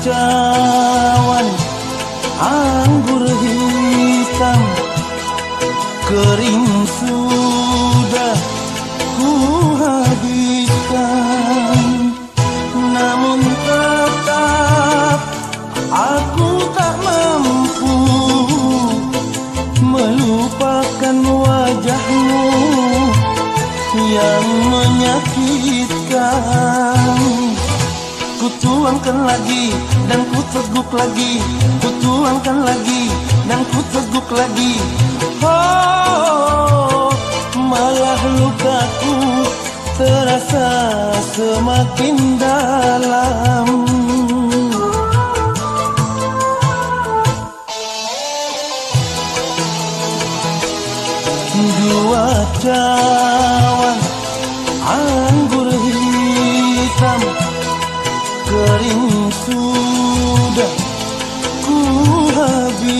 cawan anggur hitam kering sudah tuangkan lagi dan ku teguk lagi. Ku tuangkan lagi dan ku teguk lagi. Oh, malah lukaku terasa semakin dalam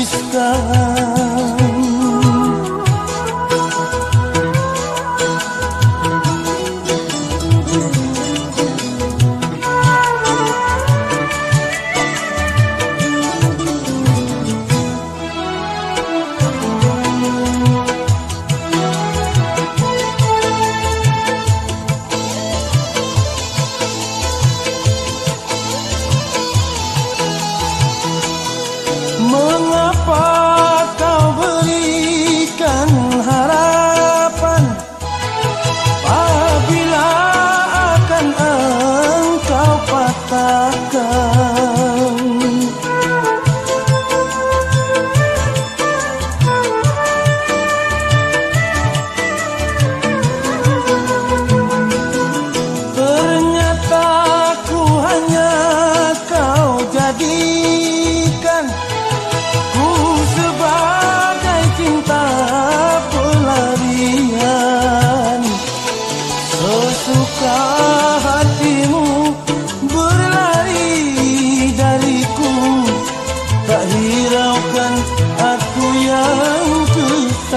habiskan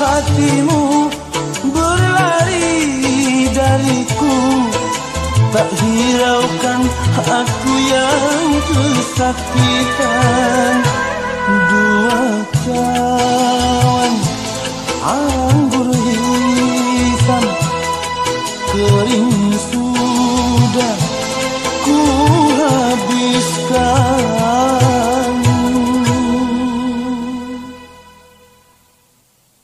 hatimu berlari dariku. Tak hiraukan aku yang kesakitan. Dua kawan